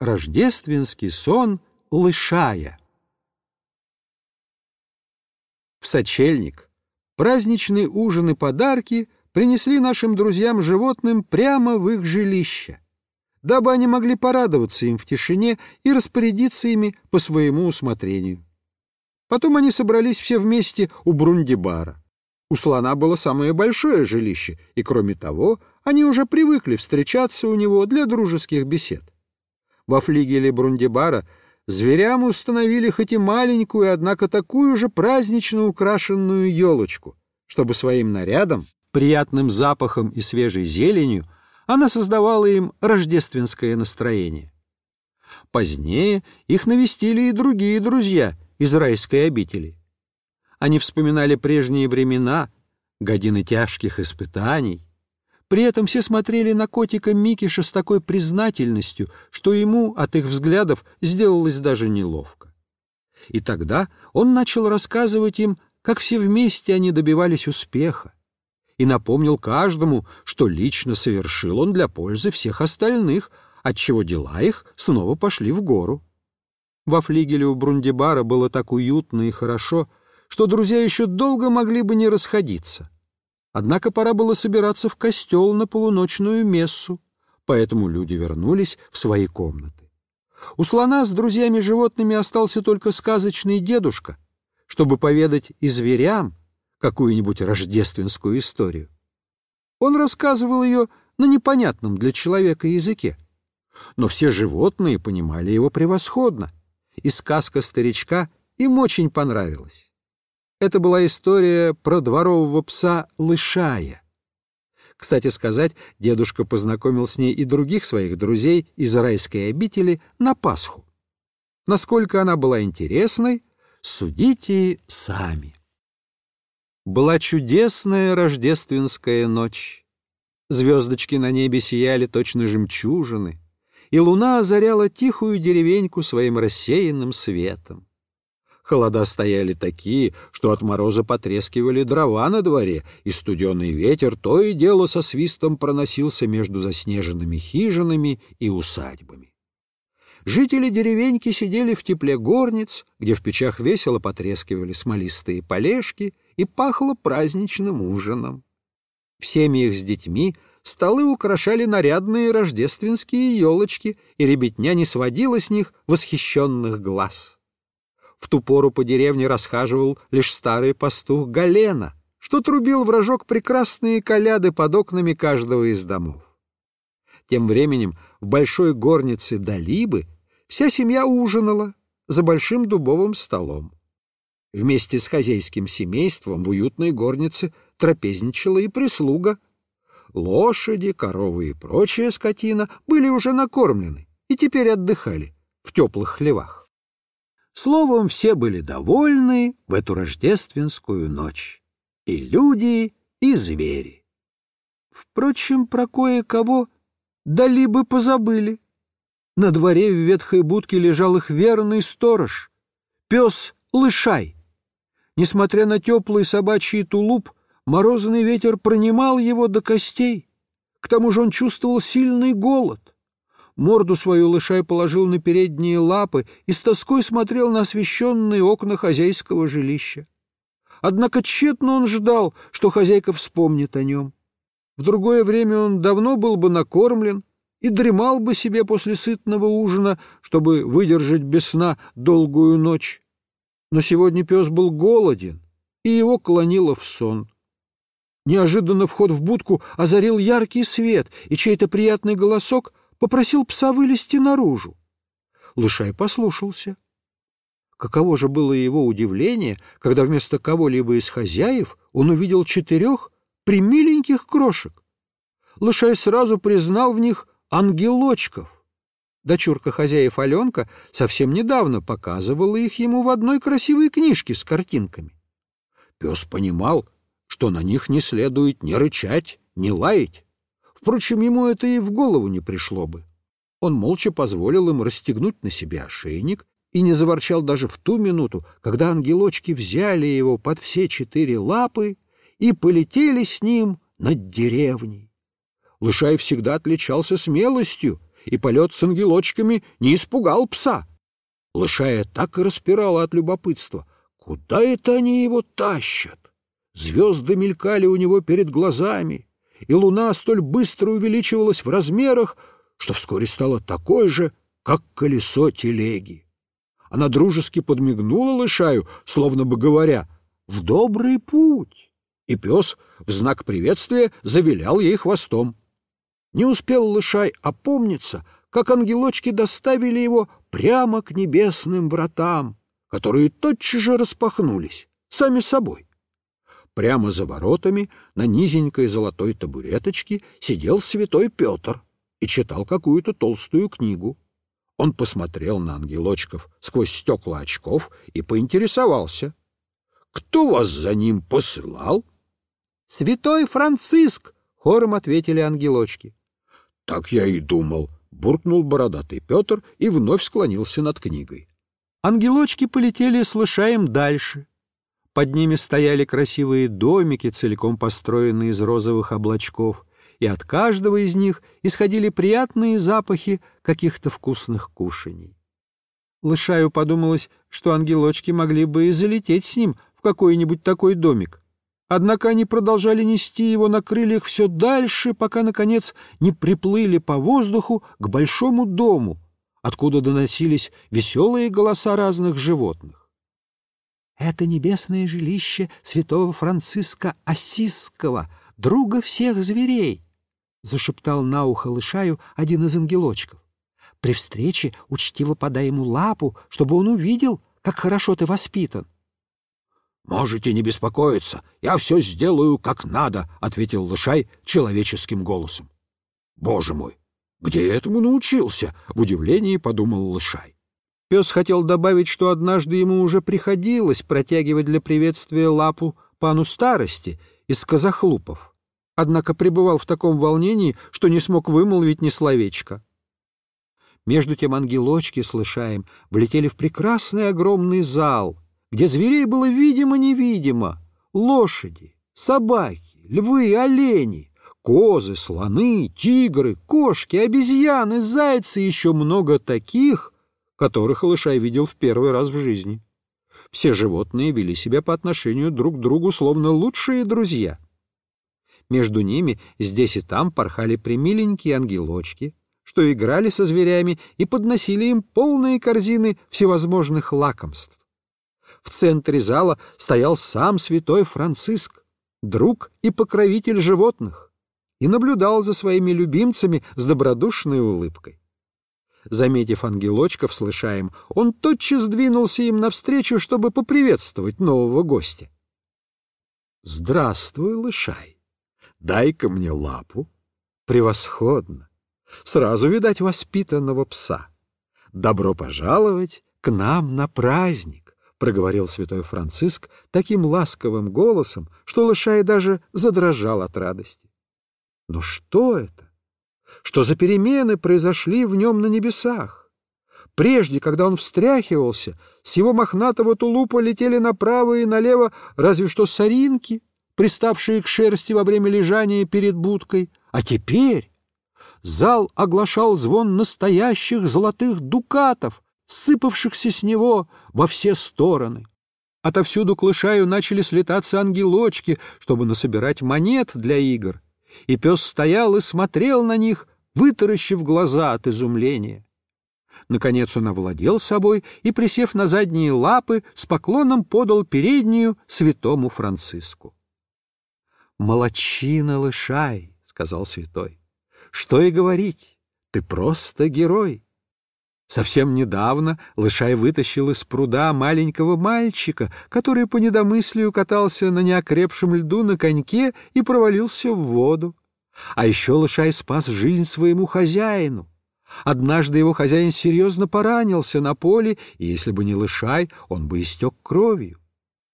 Рождественский сон лышая. В сочельник праздничные ужины подарки принесли нашим друзьям-животным прямо в их жилище, дабы они могли порадоваться им в тишине и распорядиться ими по своему усмотрению. Потом они собрались все вместе у Брундибара. У слона было самое большое жилище, и, кроме того, они уже привыкли встречаться у него для дружеских бесед. Во флигеле Брундибара зверям установили хоть и маленькую, однако такую же празднично украшенную елочку, чтобы своим нарядом, приятным запахом и свежей зеленью она создавала им рождественское настроение. Позднее их навестили и другие друзья из райской обители. Они вспоминали прежние времена, годины тяжких испытаний, при этом все смотрели на котика Микиша с такой признательностью, что ему от их взглядов сделалось даже неловко. И тогда он начал рассказывать им, как все вместе они добивались успеха, и напомнил каждому, что лично совершил он для пользы всех остальных, отчего дела их снова пошли в гору. Во флигеле у Брундибара было так уютно и хорошо, что друзья еще долго могли бы не расходиться. Однако пора было собираться в костел на полуночную мессу, поэтому люди вернулись в свои комнаты. У слона с друзьями-животными остался только сказочный дедушка, чтобы поведать и зверям какую-нибудь рождественскую историю. Он рассказывал ее на непонятном для человека языке, но все животные понимали его превосходно, и сказка старичка им очень понравилась. Это была история про дворового пса Лышая. Кстати сказать, дедушка познакомил с ней и других своих друзей из райской обители на Пасху. Насколько она была интересной, судите сами. Была чудесная рождественская ночь. Звездочки на небе сияли точно жемчужины, и луна озаряла тихую деревеньку своим рассеянным светом. Холода стояли такие, что от мороза потрескивали дрова на дворе, и студеный ветер то и дело со свистом проносился между заснеженными хижинами и усадьбами. Жители деревеньки сидели в тепле горниц, где в печах весело потрескивали смолистые полежки и пахло праздничным ужином. Всеми их с детьми столы украшали нарядные рождественские елочки, и ребятня не сводила с них восхищенных глаз. В ту пору по деревне расхаживал лишь старый пастух Галена, что трубил вражок прекрасные коляды под окнами каждого из домов. Тем временем в большой горнице Далибы вся семья ужинала за большим дубовым столом. Вместе с хозяйским семейством в уютной горнице трапезничала и прислуга. Лошади, коровы и прочая скотина были уже накормлены и теперь отдыхали в теплых хлевах. Словом, все были довольны в эту рождественскую ночь. И люди, и звери. Впрочем, про кое-кого дали бы позабыли. На дворе в ветхой будке лежал их верный сторож, пес Лышай. Несмотря на теплый собачий тулуп, морозный ветер пронимал его до костей. К тому же он чувствовал сильный голод морду свою лышай положил на передние лапы и с тоской смотрел на освещенные окна хозяйского жилища. Однако тщетно он ждал, что хозяйка вспомнит о нем. В другое время он давно был бы накормлен и дремал бы себе после сытного ужина, чтобы выдержать без сна долгую ночь. Но сегодня пес был голоден, и его клонило в сон. Неожиданно вход в будку озарил яркий свет, и чей-то приятный голосок — попросил пса вылезти наружу. Лышай послушался. Каково же было его удивление, когда вместо кого-либо из хозяев он увидел четырех примиленьких крошек. Лышай сразу признал в них ангелочков. Дочурка хозяев Аленка совсем недавно показывала их ему в одной красивой книжке с картинками. Пес понимал, что на них не следует ни рычать, ни лаять. Впрочем, ему это и в голову не пришло бы. Он молча позволил им расстегнуть на себе ошейник и не заворчал даже в ту минуту, когда ангелочки взяли его под все четыре лапы и полетели с ним над деревней. Лышай всегда отличался смелостью и полет с ангелочками не испугал пса. Лышая так и распирала от любопытства. Куда это они его тащат? Звезды мелькали у него перед глазами, и луна столь быстро увеличивалась в размерах, что вскоре стала такой же, как колесо телеги. Она дружески подмигнула лышаю, словно бы говоря, «В добрый путь!» И пес в знак приветствия завилял ей хвостом. Не успел лышай опомниться, как ангелочки доставили его прямо к небесным вратам, которые тотчас же распахнулись, сами собой. Прямо за воротами на низенькой золотой табуреточке сидел святой Петр и читал какую-то толстую книгу. Он посмотрел на ангелочков сквозь стекла очков и поинтересовался. «Кто вас за ним посылал?» «Святой Франциск!» — хором ответили ангелочки. «Так я и думал», — буркнул бородатый Петр и вновь склонился над книгой. Ангелочки полетели с лышаем дальше. Под ними стояли красивые домики, целиком построенные из розовых облачков, и от каждого из них исходили приятные запахи каких-то вкусных кушаний. Лышаю подумалось, что ангелочки могли бы и залететь с ним в какой-нибудь такой домик. Однако они продолжали нести его на крыльях все дальше, пока, наконец, не приплыли по воздуху к большому дому, откуда доносились веселые голоса разных животных. «Это небесное жилище святого Франциска Осисского, друга всех зверей», — зашептал на ухо лышаю один из ангелочков. «При встрече учтиво подай ему лапу, чтобы он увидел, как хорошо ты воспитан». «Можете не беспокоиться, я все сделаю как надо», — ответил Лышай человеческим голосом. «Боже мой, где этому научился?» — в удивлении подумал Лышай. Пес хотел добавить, что однажды ему уже приходилось протягивать для приветствия лапу пану старости из казахлупов, однако пребывал в таком волнении, что не смог вымолвить ни словечка. Между тем ангелочки, слышаем, влетели в прекрасный огромный зал — где зверей было видимо-невидимо, лошади, собаки, львы, олени, козы, слоны, тигры, кошки, обезьяны, зайцы еще много таких, которых Лышай видел в первый раз в жизни. Все животные вели себя по отношению друг к другу словно лучшие друзья. Между ними здесь и там порхали примиленькие ангелочки, что играли со зверями и подносили им полные корзины всевозможных лакомств в центре зала стоял сам святой Франциск, друг и покровитель животных, и наблюдал за своими любимцами с добродушной улыбкой. Заметив ангелочков, слышаем, он тотчас двинулся им навстречу, чтобы поприветствовать нового гостя. «Здравствуй, лышай! Дай-ка мне лапу!» «Превосходно! Сразу, видать, воспитанного пса! Добро пожаловать к нам на праздник!» — проговорил святой Франциск таким ласковым голосом, что Лышай даже задрожал от радости. Но что это? Что за перемены произошли в нем на небесах? Прежде, когда он встряхивался, с его мохнатого тулупа летели направо и налево разве что соринки, приставшие к шерсти во время лежания перед будкой, а теперь зал оглашал звон настоящих золотых дукатов, сыпавшихся с него во все стороны. Отовсюду к лышаю начали слетаться ангелочки, чтобы насобирать монет для игр, и пес стоял и смотрел на них, вытаращив глаза от изумления. Наконец он овладел собой и, присев на задние лапы, с поклоном подал переднюю святому Франциску. «Молодчина, лышай!» — сказал святой. «Что и говорить, ты просто герой!» Совсем недавно Лышай вытащил из пруда маленького мальчика, который по недомыслию катался на неокрепшем льду на коньке и провалился в воду. А еще Лышай спас жизнь своему хозяину. Однажды его хозяин серьезно поранился на поле, и если бы не Лышай, он бы истек кровью.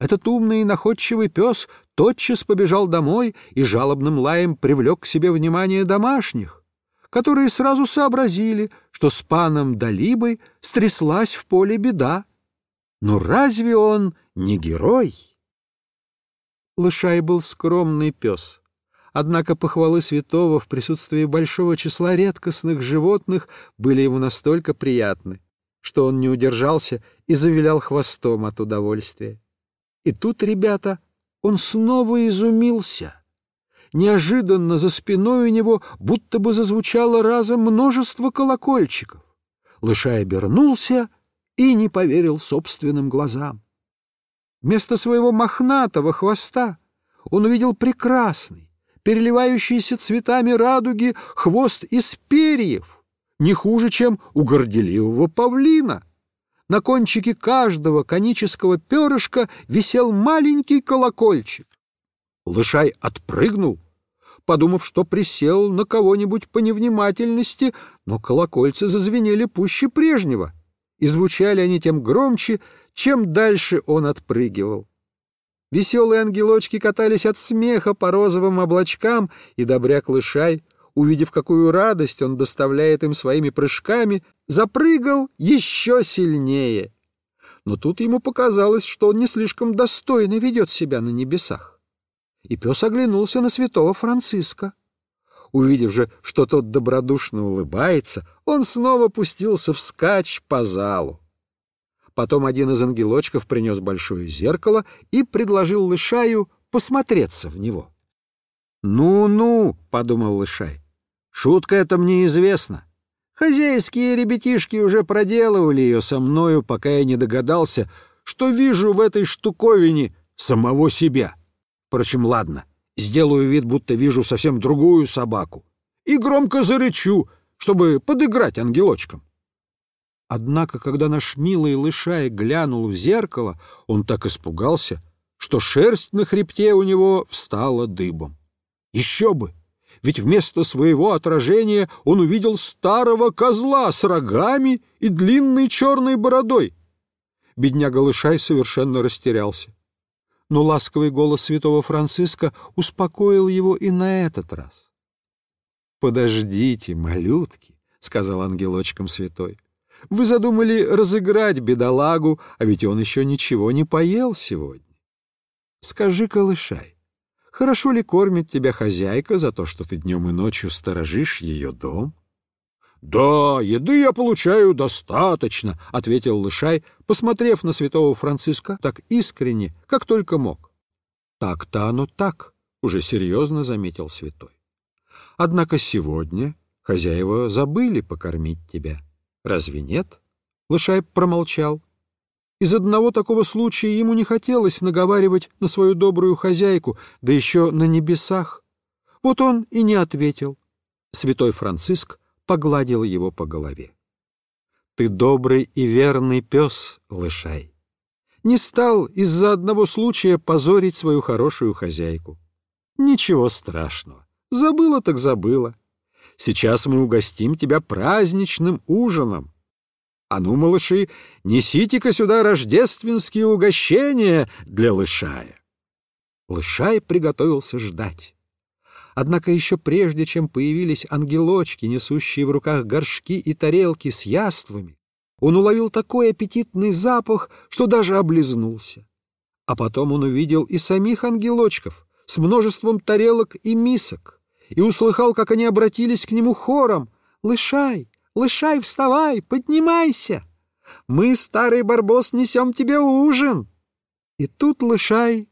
Этот умный и находчивый пес тотчас побежал домой и жалобным лаем привлек к себе внимание домашних которые сразу сообразили, что с паном Далибой стряслась в поле беда. Но разве он не герой? Лышай был скромный пес, Однако похвалы святого в присутствии большого числа редкостных животных были ему настолько приятны, что он не удержался и завилял хвостом от удовольствия. И тут, ребята, он снова изумился. Неожиданно за спиной у него будто бы зазвучало разом множество колокольчиков. Лышай обернулся и не поверил собственным глазам. Вместо своего мохнатого хвоста он увидел прекрасный, переливающийся цветами радуги хвост из перьев, не хуже, чем у горделивого павлина. На кончике каждого конического перышка висел маленький колокольчик. Лышай отпрыгнул, подумав, что присел на кого-нибудь по невнимательности, но колокольцы зазвенели пуще прежнего, и звучали они тем громче, чем дальше он отпрыгивал. Веселые ангелочки катались от смеха по розовым облачкам, и добряк Лышай, увидев, какую радость он доставляет им своими прыжками, запрыгал еще сильнее. Но тут ему показалось, что он не слишком достойно ведет себя на небесах. И пес оглянулся на святого Франциска. Увидев же, что тот добродушно улыбается, он снова пустился вскачь по залу. Потом один из ангелочков принес большое зеркало и предложил Лышаю посмотреться в него. «Ну-ну», — подумал Лышай, — «шутка эта мне известна. Хозяйские ребятишки уже проделывали ее со мною, пока я не догадался, что вижу в этой штуковине самого себя. Впрочем, ладно, сделаю вид, будто вижу совсем другую собаку, и громко зарычу, чтобы подыграть ангелочкам. Однако, когда наш милый лышай глянул в зеркало, он так испугался, что шерсть на хребте у него встала дыбом. Еще бы! Ведь вместо своего отражения он увидел старого козла с рогами и длинной черной бородой. Бедняга Лышай совершенно растерялся. Но ласковый голос святого Франциска успокоил его и на этот раз. «Подождите, малютки», — сказал ангелочком святой. Вы задумали разыграть бедолагу, а ведь он еще ничего не поел сегодня. Скажи, Колышай, хорошо ли кормит тебя хозяйка за то, что ты днем и ночью сторожишь ее дом? — Да, еды я получаю достаточно, — ответил Лышай, посмотрев на святого Франциска так искренне, как только мог. — Так-то оно так, — уже серьезно заметил святой. — Однако сегодня хозяева забыли покормить тебя. — Разве нет? Лышай промолчал. Из одного такого случая ему не хотелось наговаривать на свою добрую хозяйку, да еще на небесах. Вот он и не ответил. Святой Франциск погладил его по голове. «Ты добрый и верный пес, Лышай. Не стал из-за одного случая позорить свою хорошую хозяйку. Ничего страшного. Забыла так забыла. Сейчас мы угостим тебя праздничным ужином. А ну, малыши, несите-ка сюда рождественские угощения для лышая. Лышай приготовился ждать. Однако еще прежде, чем появились ангелочки, несущие в руках горшки и тарелки с яствами, он уловил такой аппетитный запах, что даже облизнулся. А потом он увидел и самих ангелочков с множеством тарелок и мисок и услыхал, как они обратились к нему хором. «Лышай, лышай, вставай, поднимайся! Мы, старый барбос, несем тебе ужин!» И тут лышай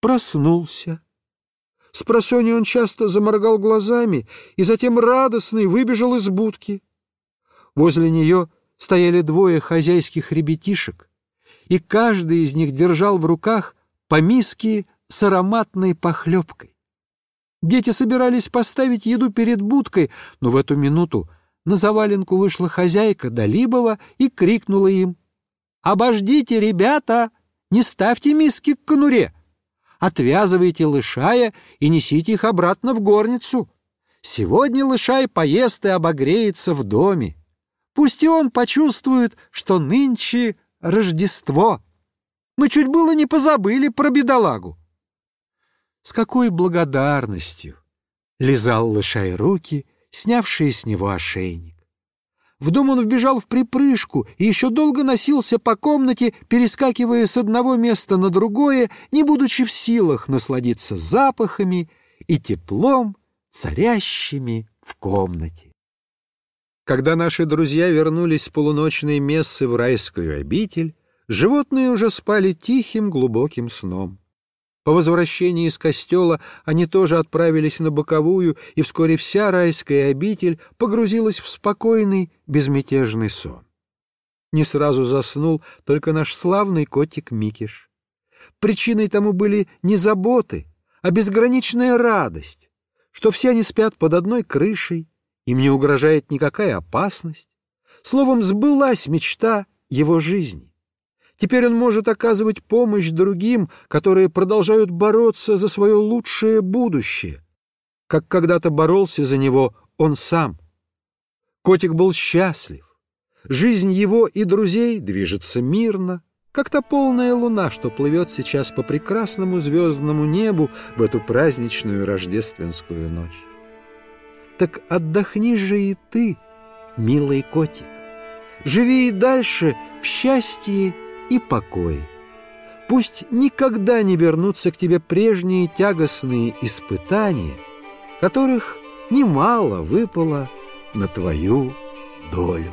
проснулся. С просони он часто заморгал глазами и затем радостный выбежал из будки. Возле нее стояли двое хозяйских ребятишек, и каждый из них держал в руках по миске с ароматной похлебкой. Дети собирались поставить еду перед будкой, но в эту минуту на заваленку вышла хозяйка Долибова и крикнула им. «Обождите, ребята! Не ставьте миски к конуре! Отвязывайте лышая и несите их обратно в горницу. Сегодня лышай поест и обогреется в доме. Пусть и он почувствует, что нынче Рождество. Мы чуть было не позабыли про бедолагу с какой благодарностью лизал лышай руки, снявшие с него ошейник. В дом он вбежал в припрыжку и еще долго носился по комнате, перескакивая с одного места на другое, не будучи в силах насладиться запахами и теплом, царящими в комнате. Когда наши друзья вернулись с полуночной мессы в райскую обитель, животные уже спали тихим глубоким сном. По возвращении из костела они тоже отправились на боковую, и вскоре вся райская обитель погрузилась в спокойный, безмятежный сон. Не сразу заснул только наш славный котик Микиш. Причиной тому были не заботы, а безграничная радость, что все они спят под одной крышей, им не угрожает никакая опасность. Словом, сбылась мечта его жизни. Теперь он может оказывать помощь другим, которые продолжают бороться за свое лучшее будущее, как когда-то боролся за него он сам. Котик был счастлив. Жизнь его и друзей движется мирно, как та полная луна, что плывет сейчас по прекрасному звездному небу в эту праздничную рождественскую ночь. Так отдохни же и ты, милый котик. Живи и дальше в счастье и покое. Пусть никогда не вернутся к тебе прежние тягостные испытания, которых немало выпало на твою долю.